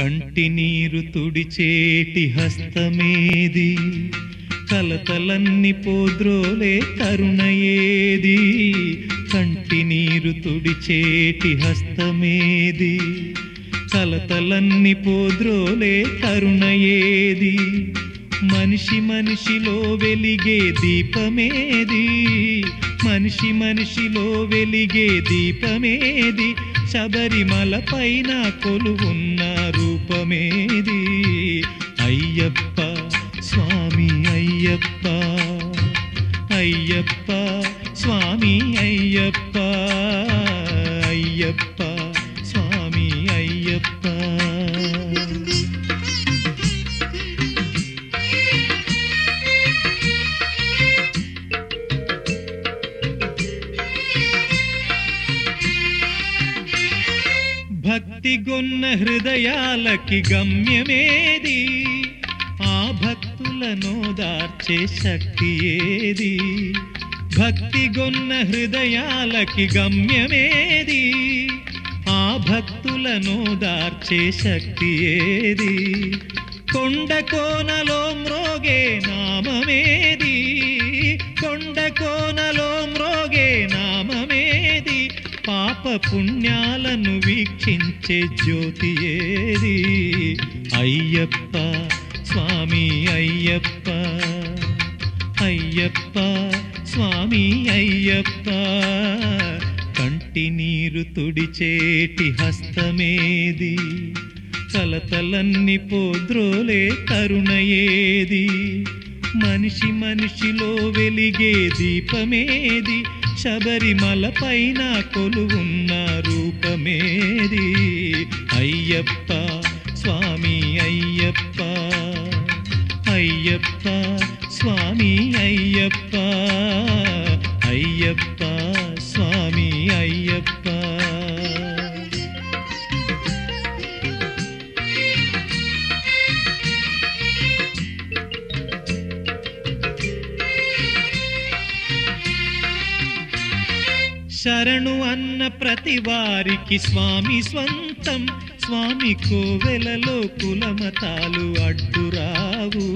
కంటి నీరు తుడిచేటి హస్తమేది? కలతలన్ని పోద్రోలే కరుణయేది? కంటి నీరు తుడిచేటి హస్తమేది? కలతలన్ని పోద్రోలే కరుణయేది? మనిషి మనిషిలో వెలిగే దీపమేది? మనిషి మనిషిలో వెలిగే దీపమేది? శబరిమల పైన కొలువున్న రూపమేది. అయ్యప్ప స్వామి అయ్యప్ప. అయ్యప్ప స్వామి అయ్యప్ప. అయ్యప్ప. భక్తి గొన్న హృదయాలకి గమ్యమేది? ఆ భక్తులను దార్చే శక్తి ఏది? భక్తి గొన్న హృదయాలకి గమ్యమేది? ఆ భక్తులను దార్చే శక్తి ఏది? కొండ కోనలో మ్రోగే నామమేది? పుణ్యాలను వీక్షించే జ్యోతి ఏది? అయ్యప్ప స్వామి అయ్యప్ప. అయ్యప్ప స్వామి అయ్యప్ప. కంటి నీరు తుడిచేటి హస్తమేది? కలతలన్నీ పోద్రోలే కరుణయేది మనిషి మనిషిలో వెలిగే దీపమేది? శబరిమల పైన కొలువున్న రూపమేది. అయ్యప్ప స్వామి అయ్యప్ప. అయ్యప్ప స్వామి అయ్యప్ప. అయ్యప్ప శరణు అన్న ప్రతి వారికి స్వామి స్వంతం. స్వామి కోవెలలో కులమతాలు అడ్డురావు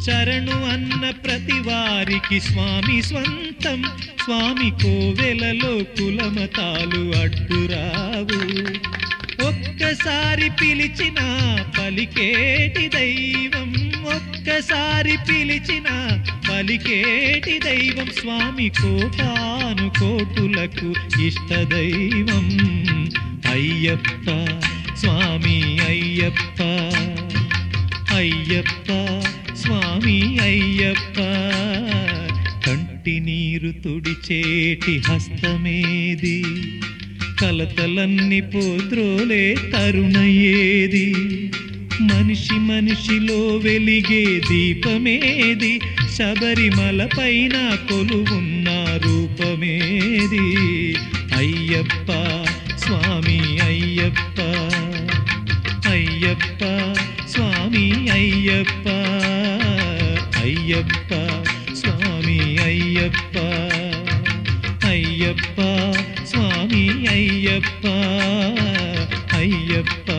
శరణు అన్న ప్రతి వారికి స్వామి స్వంతం. స్వామి కోవెలలో కులమతాలు అడ్డురావు ఒక్కసారి పిలిచిన పలికేటి దైవం? ఒక్కసారి పిలిచిన పలికేటి దైవం స్వామి కోటాను కోటులకు ఇష్ట దైవం. అయ్యప్ప స్వామి అయ్యప్ప అయ్యప్ప స్వామి అయ్యప్ప. కంటి నీరు తుడిచేటి హస్తమేది? కలతలన్నీ పోద్రోలే కరుణయేది మనిషి మనిషిలో వెలిగే దీపమేది. శబరిమల పైన కొలువున్న రూపమేది. అయ్యప్ప స్వామి అయ్యప్ప అయ్యప్ప స్వామి అయ్యప్ప అయ్యప్ప స్వామి అయ్యప్ప అయ్యప్ప స్వామి అయ్యప్ప అయ్యప్ప. అయ్యప్ప